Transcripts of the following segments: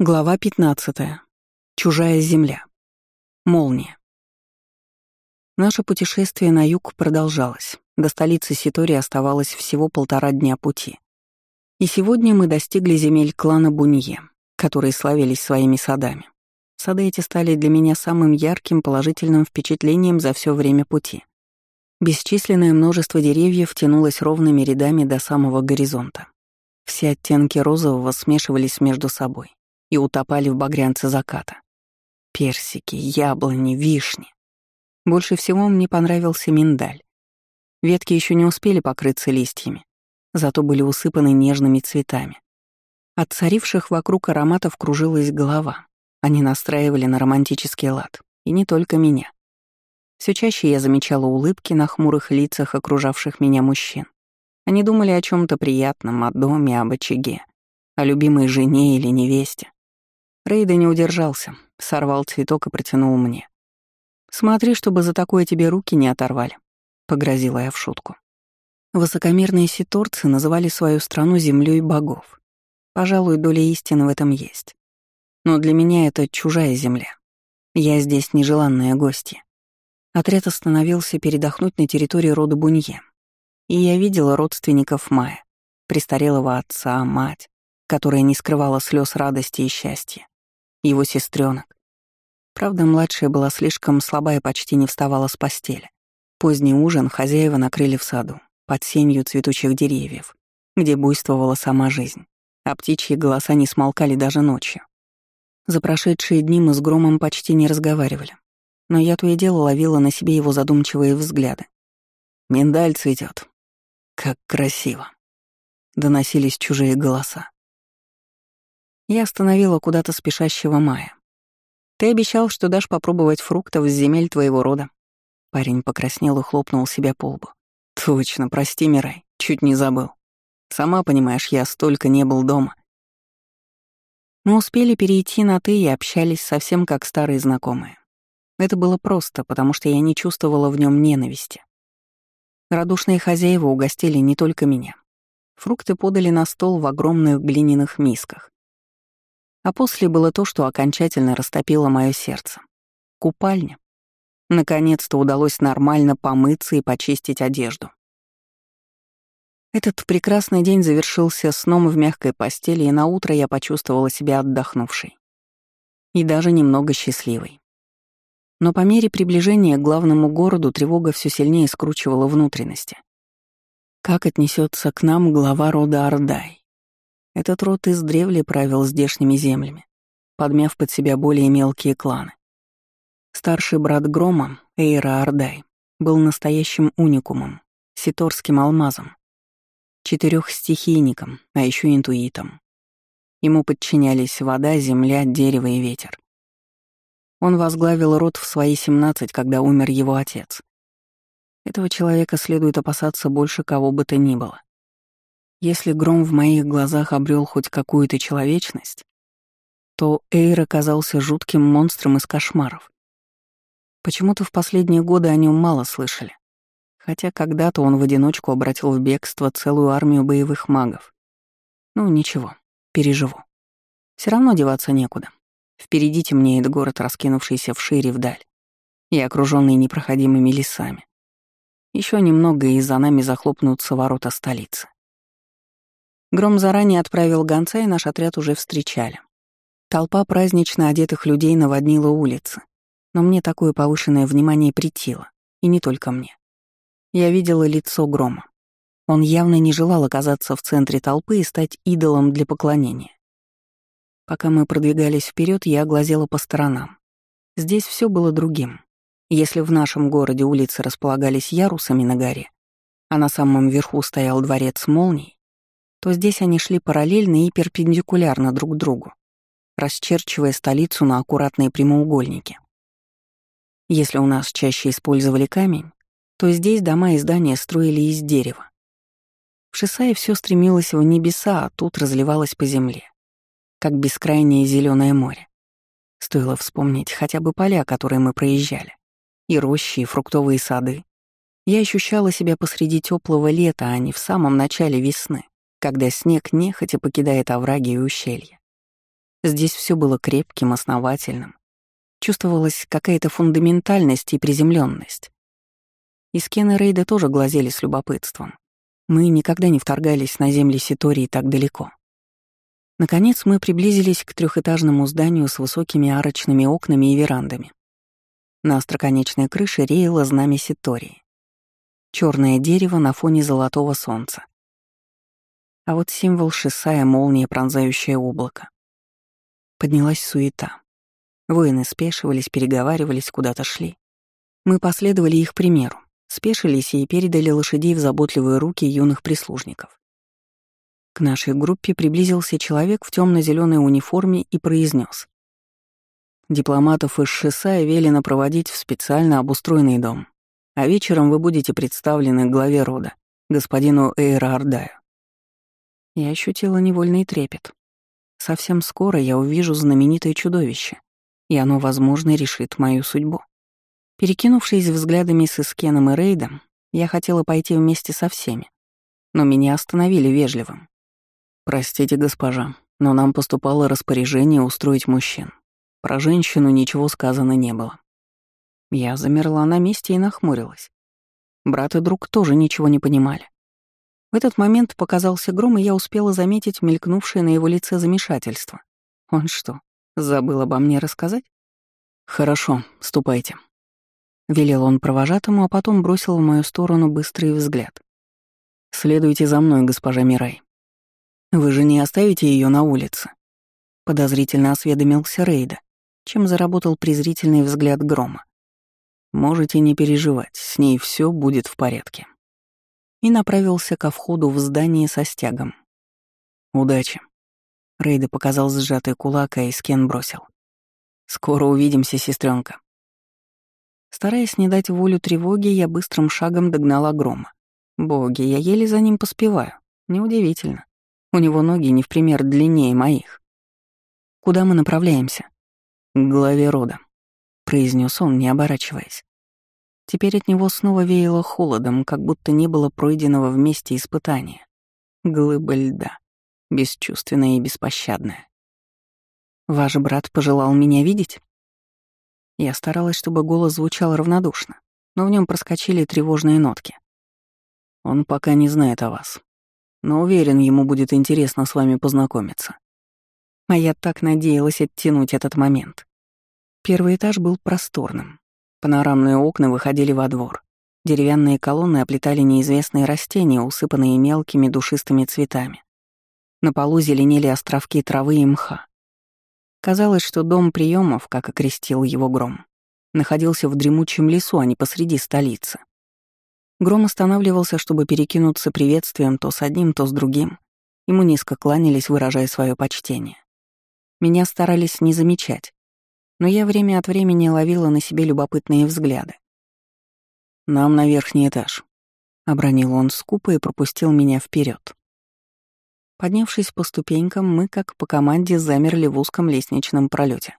Глава 15. Чужая земля. Молния. Наше путешествие на юг продолжалось. До столицы Ситори оставалось всего полтора дня пути. И сегодня мы достигли земель клана Бунье, которые славились своими садами. Сады эти стали для меня самым ярким положительным впечатлением за все время пути. Бесчисленное множество деревьев тянулось ровными рядами до самого горизонта. Все оттенки розового смешивались между собой и утопали в багрянце заката. Персики, яблони, вишни. Больше всего мне понравился миндаль. Ветки еще не успели покрыться листьями, зато были усыпаны нежными цветами. От царивших вокруг ароматов кружилась голова. Они настраивали на романтический лад. И не только меня. Все чаще я замечала улыбки на хмурых лицах окружавших меня мужчин. Они думали о чем то приятном, о доме, об очаге, о любимой жене или невесте. Рейда не удержался, сорвал цветок и протянул мне. «Смотри, чтобы за такое тебе руки не оторвали», — погрозила я в шутку. Высокомерные ситорцы называли свою страну землей богов. Пожалуй, доля истины в этом есть. Но для меня это чужая земля. Я здесь нежеланная гостья. Отряд остановился передохнуть на территории рода Бунье. И я видела родственников Мая, престарелого отца, мать, которая не скрывала слез радости и счастья его сестренок. Правда, младшая была слишком слаба и почти не вставала с постели. Поздний ужин хозяева накрыли в саду, под сенью цветучих деревьев, где буйствовала сама жизнь, а птичьи голоса не смолкали даже ночью. За прошедшие дни мы с Громом почти не разговаривали, но я то и дело ловила на себе его задумчивые взгляды. «Миндаль цветет. Как красиво!» Доносились чужие голоса. Я остановила куда-то спешащего Мая. «Ты обещал, что дашь попробовать фруктов с земель твоего рода». Парень покраснел и хлопнул себя по лбу. «Точно, прости, Мирай, чуть не забыл. Сама понимаешь, я столько не был дома». Мы успели перейти на «ты» и общались совсем как старые знакомые. Это было просто, потому что я не чувствовала в нем ненависти. Радушные хозяева угостили не только меня. Фрукты подали на стол в огромных глиняных мисках. А после было то, что окончательно растопило мое сердце. Купальня. Наконец-то удалось нормально помыться и почистить одежду. Этот прекрасный день завершился сном в мягкой постели, и на утро я почувствовала себя отдохнувшей. И даже немного счастливой. Но по мере приближения к главному городу тревога все сильнее скручивала внутренности. Как отнесется к нам глава рода Ардай? Этот род издревле правил здешними землями, подмяв под себя более мелкие кланы. Старший брат Грома, Эйра Ардай, был настоящим уникумом, ситорским алмазом, четырехстихийником, а еще интуитом. Ему подчинялись вода, земля, дерево и ветер. Он возглавил род в свои 17, когда умер его отец. Этого человека следует опасаться больше кого бы то ни было. Если гром в моих глазах обрел хоть какую-то человечность, то Эйр оказался жутким монстром из кошмаров. Почему-то в последние годы о нем мало слышали. Хотя когда-то он в одиночку обратил в бегство целую армию боевых магов. Ну, ничего, переживу. Все равно деваться некуда. Впереди темнеет город, раскинувшийся вширь и вдаль, и окруженный непроходимыми лесами. Еще немного, и за нами захлопнутся ворота столицы. Гром заранее отправил гонца, и наш отряд уже встречали. Толпа празднично одетых людей наводнила улицы. Но мне такое повышенное внимание притило. И не только мне. Я видела лицо Грома. Он явно не желал оказаться в центре толпы и стать идолом для поклонения. Пока мы продвигались вперед, я глазела по сторонам. Здесь все было другим. Если в нашем городе улицы располагались ярусами на горе, а на самом верху стоял дворец молний, то здесь они шли параллельно и перпендикулярно друг другу, расчерчивая столицу на аккуратные прямоугольники. Если у нас чаще использовали камень, то здесь дома и здания строили из дерева. В Шисае все стремилось в небеса, а тут разливалось по земле, как бескрайнее зеленое море. Стоило вспомнить хотя бы поля, которые мы проезжали, и рощи, и фруктовые сады. Я ощущала себя посреди теплого лета, а не в самом начале весны когда снег нехотя покидает овраги и ущелья. Здесь все было крепким, основательным. Чувствовалась какая-то фундаментальность и приземленность. И Скен и Рейда тоже глазели с любопытством. Мы никогда не вторгались на земли Ситории так далеко. Наконец мы приблизились к трехэтажному зданию с высокими арочными окнами и верандами. На остроконечной крыше реяло знамя Ситории. Черное дерево на фоне золотого солнца. А вот символ шессая — молния, пронзающая облако. Поднялась суета. Воины спешивались, переговаривались, куда-то шли. Мы последовали их примеру спешились и передали лошадей в заботливые руки юных прислужников. К нашей группе приблизился человек в темно зеленой униформе и произнес: «Дипломатов из Шисая велено проводить в специально обустроенный дом, а вечером вы будете представлены главе рода, господину Эйра Ардаю». Я ощутила невольный трепет. Совсем скоро я увижу знаменитое чудовище, и оно, возможно, решит мою судьбу. Перекинувшись взглядами с Искеном и Рейдом, я хотела пойти вместе со всеми, но меня остановили вежливым. «Простите, госпожа, но нам поступало распоряжение устроить мужчин. Про женщину ничего сказано не было». Я замерла на месте и нахмурилась. Брат и друг тоже ничего не понимали. В этот момент показался гром, и я успела заметить мелькнувшее на его лице замешательство. Он что, забыл обо мне рассказать? «Хорошо, ступайте», Велел он провожатому, а потом бросил в мою сторону быстрый взгляд. «Следуйте за мной, госпожа Мирай. Вы же не оставите ее на улице?» Подозрительно осведомился Рейда, чем заработал презрительный взгляд Грома. «Можете не переживать, с ней все будет в порядке». И направился ко входу в здание со стягом. «Удачи». Рейда показал сжатый кулак, а Искен бросил. «Скоро увидимся, сестренка. Стараясь не дать волю тревоге, я быстрым шагом догнала грома. Боги, я еле за ним поспеваю. Неудивительно. У него ноги не в пример длиннее моих. Куда мы направляемся? К главе рода, произнес он, не оборачиваясь. Теперь от него снова веяло холодом, как будто не было пройденного вместе испытания. Глыба льда, бесчувственная и беспощадная. Ваш брат пожелал меня видеть? Я старалась, чтобы голос звучал равнодушно, но в нем проскочили тревожные нотки. Он пока не знает о вас, но уверен, ему будет интересно с вами познакомиться. А я так надеялась оттянуть этот момент. Первый этаж был просторным. Панорамные окна выходили во двор. Деревянные колонны оплетали неизвестные растения, усыпанные мелкими душистыми цветами. На полу зеленели островки травы и мха. Казалось, что дом приемов, как окрестил его Гром, находился в дремучем лесу, а не посреди столицы. Гром останавливался, чтобы перекинуться приветствием то с одним, то с другим. Ему низко кланялись, выражая свое почтение. Меня старались не замечать, но я время от времени ловила на себе любопытные взгляды. «Нам на верхний этаж», — обронил он скупо и пропустил меня вперед. Поднявшись по ступенькам, мы, как по команде, замерли в узком лестничном пролете.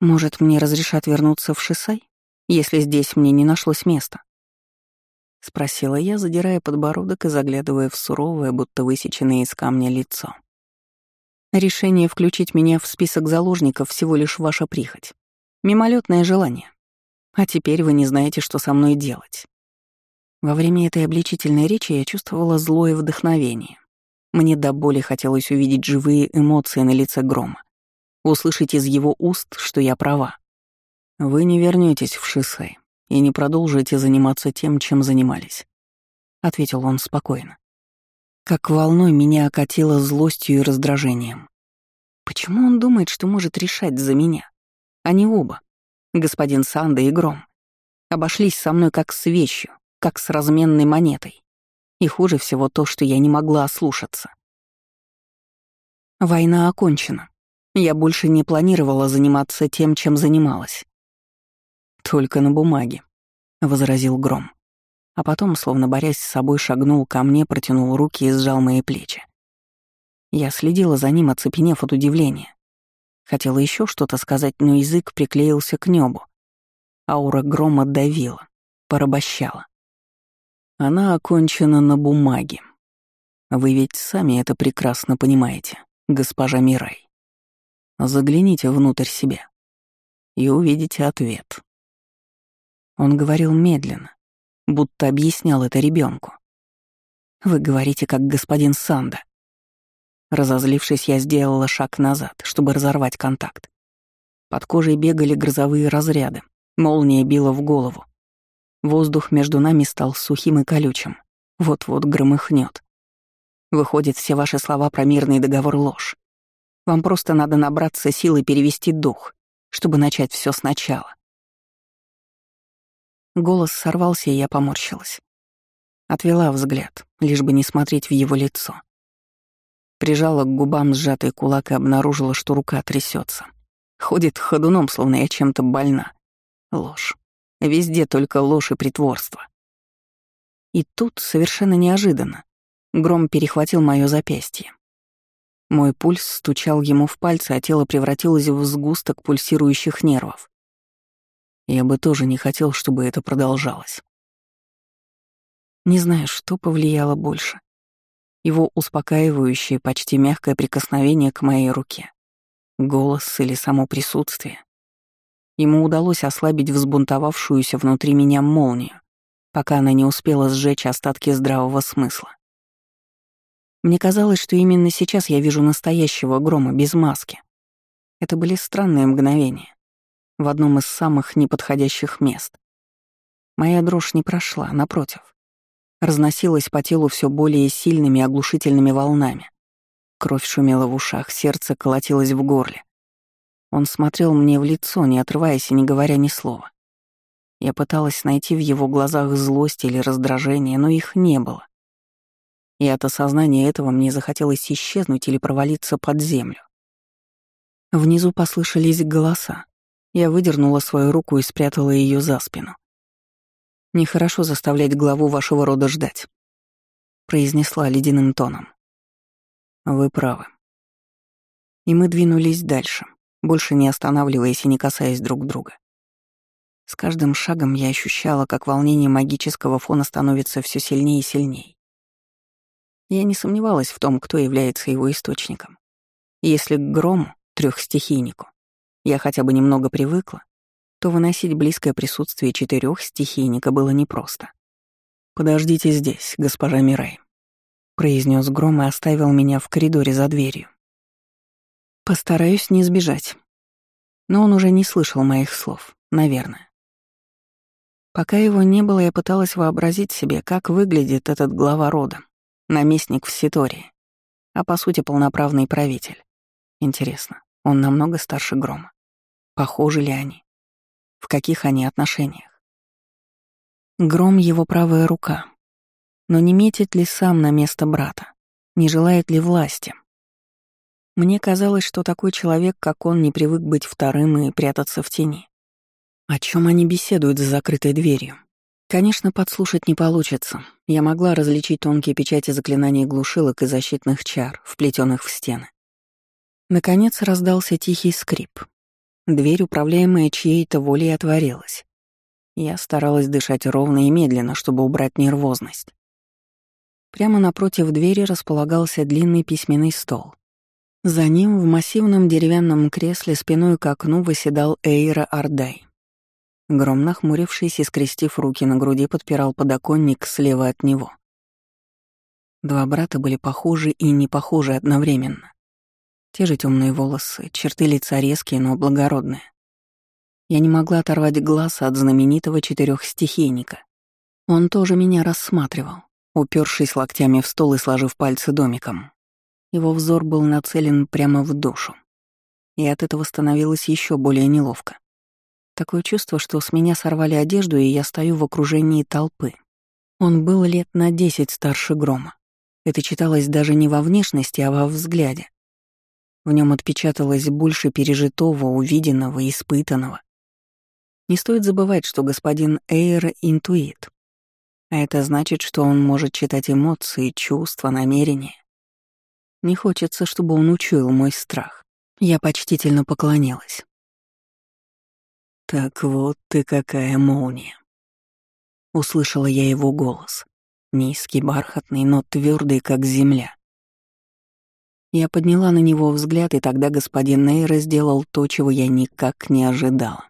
«Может, мне разрешат вернуться в Шисай, если здесь мне не нашлось места?» — спросила я, задирая подбородок и заглядывая в суровое, будто высеченное из камня лицо. «Решение включить меня в список заложников всего лишь ваша прихоть. Мимолетное желание. А теперь вы не знаете, что со мной делать. Во время этой обличительной речи я чувствовала злое вдохновение. Мне до боли хотелось увидеть живые эмоции на лице Грома, услышать из его уст, что я права. «Вы не вернетесь в Шисай и не продолжите заниматься тем, чем занимались», — ответил он спокойно. Как волной меня окатило злостью и раздражением. Почему он думает, что может решать за меня? Они оба, господин Санда и Гром, обошлись со мной как с вещью, как с разменной монетой. И хуже всего то, что я не могла ослушаться. Война окончена. Я больше не планировала заниматься тем, чем занималась. «Только на бумаге», — возразил Гром. А потом, словно борясь с собой, шагнул ко мне, протянул руки и сжал мои плечи. Я следила за ним, оцепенев от удивления. Хотела еще что-то сказать, но язык приклеился к небу. Аура грома давила, порабощала. Она окончена на бумаге. Вы ведь сами это прекрасно понимаете. госпожа Мирай. Загляните внутрь себя и увидите ответ. Он говорил медленно, будто объяснял это ребенку. Вы говорите, как господин Санда. Разозлившись, я сделала шаг назад, чтобы разорвать контакт. Под кожей бегали грозовые разряды, молния била в голову. Воздух между нами стал сухим и колючим. Вот-вот громыхнет. Выходит, все ваши слова про мирный договор — ложь. Вам просто надо набраться сил и перевести дух, чтобы начать все сначала. Голос сорвался, и я поморщилась. Отвела взгляд, лишь бы не смотреть в его лицо. Прижала к губам сжатый кулак и обнаружила, что рука трясется. Ходит ходуном, словно я чем-то больна. Ложь. Везде только ложь и притворство. И тут, совершенно неожиданно, гром перехватил мое запястье. Мой пульс стучал ему в пальцы, а тело превратилось в сгусток пульсирующих нервов. Я бы тоже не хотел, чтобы это продолжалось. Не знаю, что повлияло больше. Его успокаивающее, почти мягкое прикосновение к моей руке. Голос или само присутствие. Ему удалось ослабить взбунтовавшуюся внутри меня молнию, пока она не успела сжечь остатки здравого смысла. Мне казалось, что именно сейчас я вижу настоящего грома без маски. Это были странные мгновения. В одном из самых неподходящих мест. Моя дрожь не прошла, напротив разносилась по телу все более сильными оглушительными волнами. Кровь шумела в ушах, сердце колотилось в горле. Он смотрел мне в лицо, не отрываясь и не говоря ни слова. Я пыталась найти в его глазах злость или раздражение, но их не было. И от осознания этого мне захотелось исчезнуть или провалиться под землю. Внизу послышались голоса. Я выдернула свою руку и спрятала ее за спину. Нехорошо заставлять главу вашего рода ждать», — произнесла ледяным тоном. «Вы правы». И мы двинулись дальше, больше не останавливаясь и не касаясь друг друга. С каждым шагом я ощущала, как волнение магического фона становится все сильнее и сильнее. Я не сомневалась в том, кто является его источником. Если к грому, трехстихийнику, я хотя бы немного привыкла, то выносить близкое присутствие четырех стихийника было непросто. «Подождите здесь, госпожа Мирай», — произнес Гром и оставил меня в коридоре за дверью. «Постараюсь не сбежать». Но он уже не слышал моих слов, наверное. Пока его не было, я пыталась вообразить себе, как выглядит этот глава рода, наместник в Ситории, а по сути полноправный правитель. Интересно, он намного старше Грома. Похожи ли они? в каких они отношениях. Гром — его правая рука. Но не метит ли сам на место брата? Не желает ли власти? Мне казалось, что такой человек, как он, не привык быть вторым и прятаться в тени. О чем они беседуют за закрытой дверью? Конечно, подслушать не получится. Я могла различить тонкие печати заклинаний глушилок и защитных чар, вплетенных в стены. Наконец раздался тихий скрип. Дверь, управляемая чьей-то волей, отворилась. Я старалась дышать ровно и медленно, чтобы убрать нервозность. Прямо напротив двери располагался длинный письменный стол. За ним в массивном деревянном кресле спиной к окну выседал Эйра Ардай. Гром, нахмурившись и скрестив руки на груди, подпирал подоконник слева от него. Два брата были похожи и не похожи одновременно. Те же темные волосы, черты лица резкие, но благородные. Я не могла оторвать глаз от знаменитого четырехстихийника. Он тоже меня рассматривал, упершись локтями в стол и сложив пальцы домиком. Его взор был нацелен прямо в душу. И от этого становилось еще более неловко. Такое чувство, что с меня сорвали одежду, и я стою в окружении толпы. Он был лет на десять старше Грома. Это читалось даже не во внешности, а во взгляде. В нем отпечаталось больше пережитого, увиденного, испытанного. Не стоит забывать, что господин Эйр — интуит. А это значит, что он может читать эмоции, чувства, намерения. Не хочется, чтобы он учуял мой страх. Я почтительно поклонилась. «Так вот ты какая молния!» Услышала я его голос. Низкий, бархатный, но твердый, как земля. Я подняла на него взгляд, и тогда господин Нейра сделал то, чего я никак не ожидала.